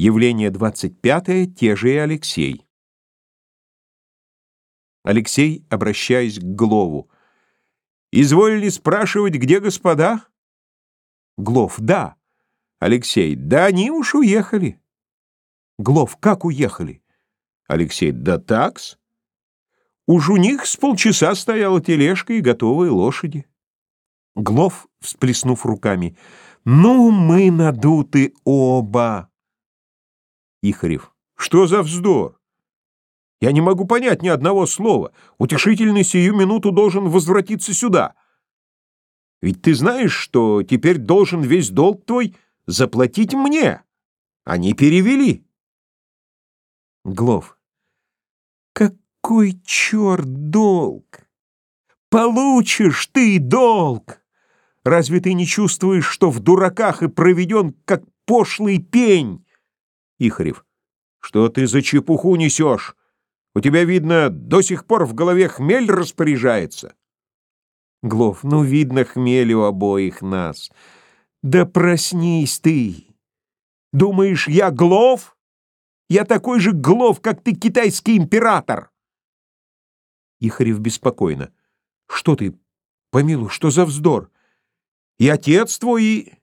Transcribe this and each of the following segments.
Явление 25 те же и Алексей. Алексей, обращаясь к Глову. «Изволили спрашивать, где господа?» Глов. «Да». Алексей. «Да они уж уехали». Глов. «Как уехали?» Алексей. «Да такс». Уж у них с полчаса стояла тележка и готовые лошади. Глов, всплеснув руками. «Ну, мы надуты оба!» Ихарев. Что за вздор? Я не могу понять ни одного слова. Утешительный сию минуту должен возвратиться сюда. Ведь ты знаешь, что теперь должен весь долг твой заплатить мне. Они перевели. Глов. Какой черт долг? Получишь ты долг! Разве ты не чувствуешь, что в дураках и проведен, как пошлый пень? Ихарев. Что ты за чепуху несешь? У тебя, видно, до сих пор в голове хмель распоряжается. Глов. Ну, видно, хмель у обоих нас. Да проснись ты. Думаешь, я Глов? Я такой же Глов, как ты, китайский император. Ихарев беспокойно. Что ты, помилуй, что за вздор? И отец твой, и...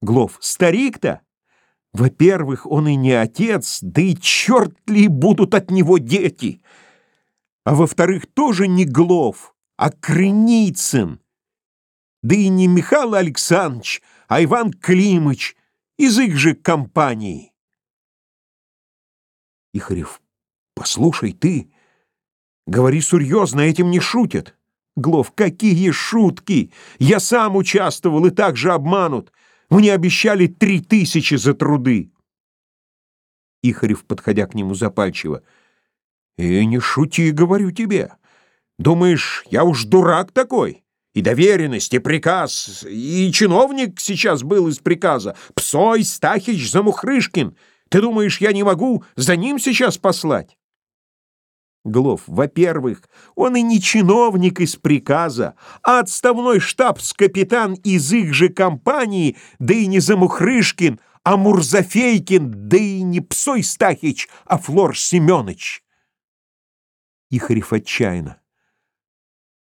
Глов. Старик-то? Во-первых, он и не отец, да и черт ли будут от него дети. А во-вторых, тоже не Глов, а Крыницын. Да и не Михаил Александрович, а Иван Климыч из их же компании. Ихарев, послушай ты, говори серьезно, этим не шутят. Глов, какие шутки! Я сам участвовал и так же обманут. Мне обещали три тысячи за труды. Ихарев, подходя к нему запальчиво. «И не шути, говорю тебе. Думаешь, я уж дурак такой? И доверенность, и приказ, и чиновник сейчас был из приказа. Псой Стахич Замухрышкин. Ты думаешь, я не могу за ним сейчас послать?» Глов, во-первых, он и не чиновник из приказа, а отставной штабс-капитан из их же компании, да и не Замухрышкин, а Мурзафейкин, да и не Псой Стахич, а Флор Семенович. Ихарев отчаянно.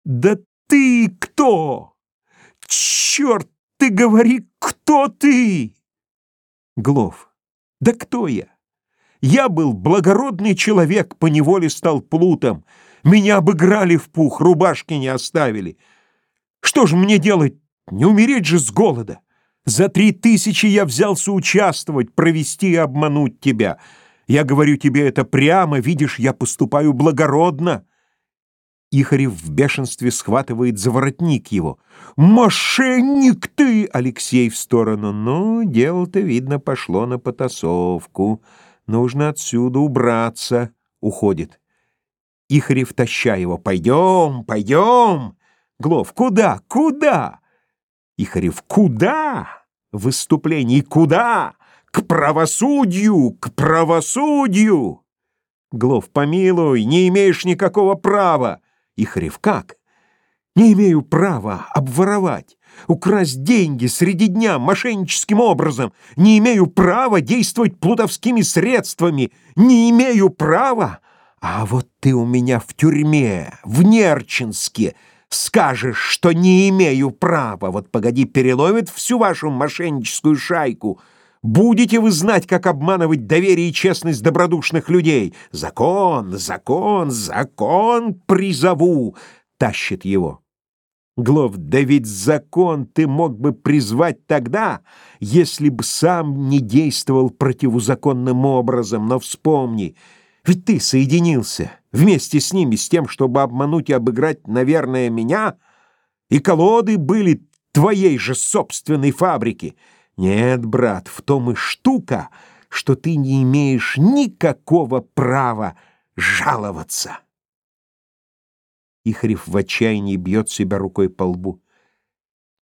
«Да ты кто? Черт, ты говори, кто ты?» Глов. «Да кто я? Я был благородный человек, поневоле стал плутом. Меня обыграли в пух, рубашки не оставили. Что же мне делать? Не умереть же с голода. За три тысячи я взялся участвовать, провести и обмануть тебя. Я говорю тебе это прямо, видишь, я поступаю благородно. Ихарев в бешенстве схватывает за воротник его. «Мошенник ты!» — Алексей в сторону. «Ну, дело-то, видно, пошло на потасовку». Нужно отсюда убраться. Уходит. Ихарев, таща его. Пойдем, пойдем. Глов, куда, куда? Ихарев, куда? Выступление куда? К правосудию, к правосудию. Глов, помилуй, не имеешь никакого права. Ихарев, как? Не имею права обворовать украсть деньги среди дня мошенническим образом, не имею права действовать плутовскими средствами, не имею права. А вот ты у меня в тюрьме, в Нерчинске, скажешь, что не имею права. Вот погоди, переловит всю вашу мошенническую шайку. Будете вы знать, как обманывать доверие и честность добродушных людей. Закон, закон, закон призову, тащит его. Глов, да ведь закон ты мог бы призвать тогда, если б сам не действовал противозаконным образом, но вспомни, ведь ты соединился вместе с ними с тем, чтобы обмануть и обыграть, наверное, меня, и колоды были твоей же собственной фабрики. Нет, брат, в том и штука, что ты не имеешь никакого права жаловаться. Ихарев в отчаянии бьет себя рукой по лбу.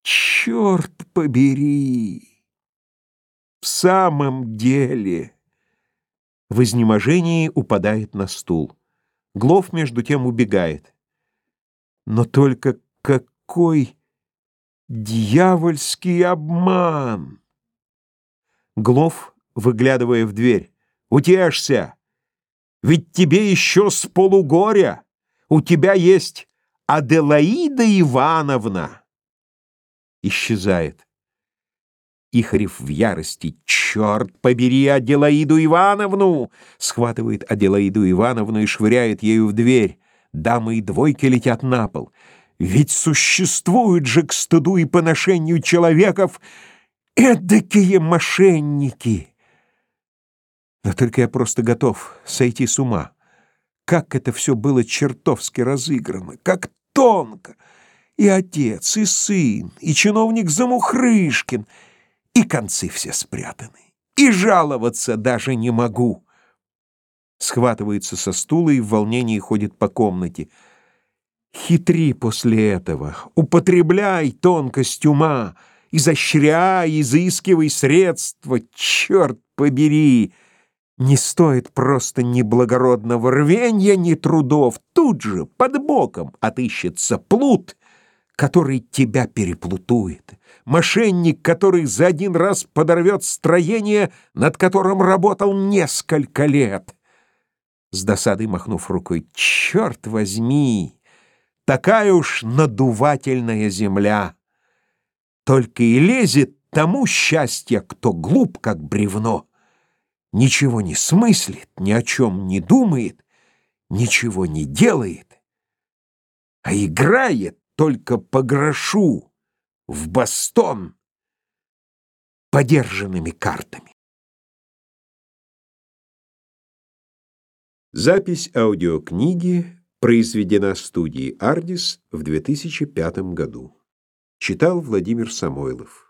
«Черт побери! В самом деле!» В изнеможении упадает на стул. Глов, между тем, убегает. Но только какой дьявольский обман! Глов выглядывая в дверь. «Утешься! Ведь тебе еще с полугоря! У тебя есть Аделаида Ивановна!» Исчезает. Ихарев в ярости. «Черт побери Аделаиду Ивановну!» Схватывает Аделаиду Ивановну и швыряет ею в дверь. Дамы и двойки летят на пол. Ведь существуют же к стыду и поношению человеков эдакие мошенники. Но только я просто готов сойти с ума. Как это все было чертовски разыграно, как тонко! И отец, и сын, и чиновник Замухрышкин, и концы все спрятаны. И жаловаться даже не могу. Схватывается со стула и в волнении ходит по комнате. Хитри после этого, употребляй тонкость ума, изощряй, изыскивай средства, черт побери! Не стоит просто ни благородного рвенья, ни трудов. Тут же, под боком, отыщется плут, который тебя переплутует. Мошенник, который за один раз подорвет строение, над которым работал несколько лет. С досадой махнув рукой, черт возьми, такая уж надувательная земля. Только и лезет тому счастье, кто глуп, как бревно ничего не смыслит, ни о чем не думает, ничего не делает, а играет только по грошу в бастон подержанными картами. Запись аудиокниги произведена студией «Ардис» в 2005 году. Читал Владимир Самойлов.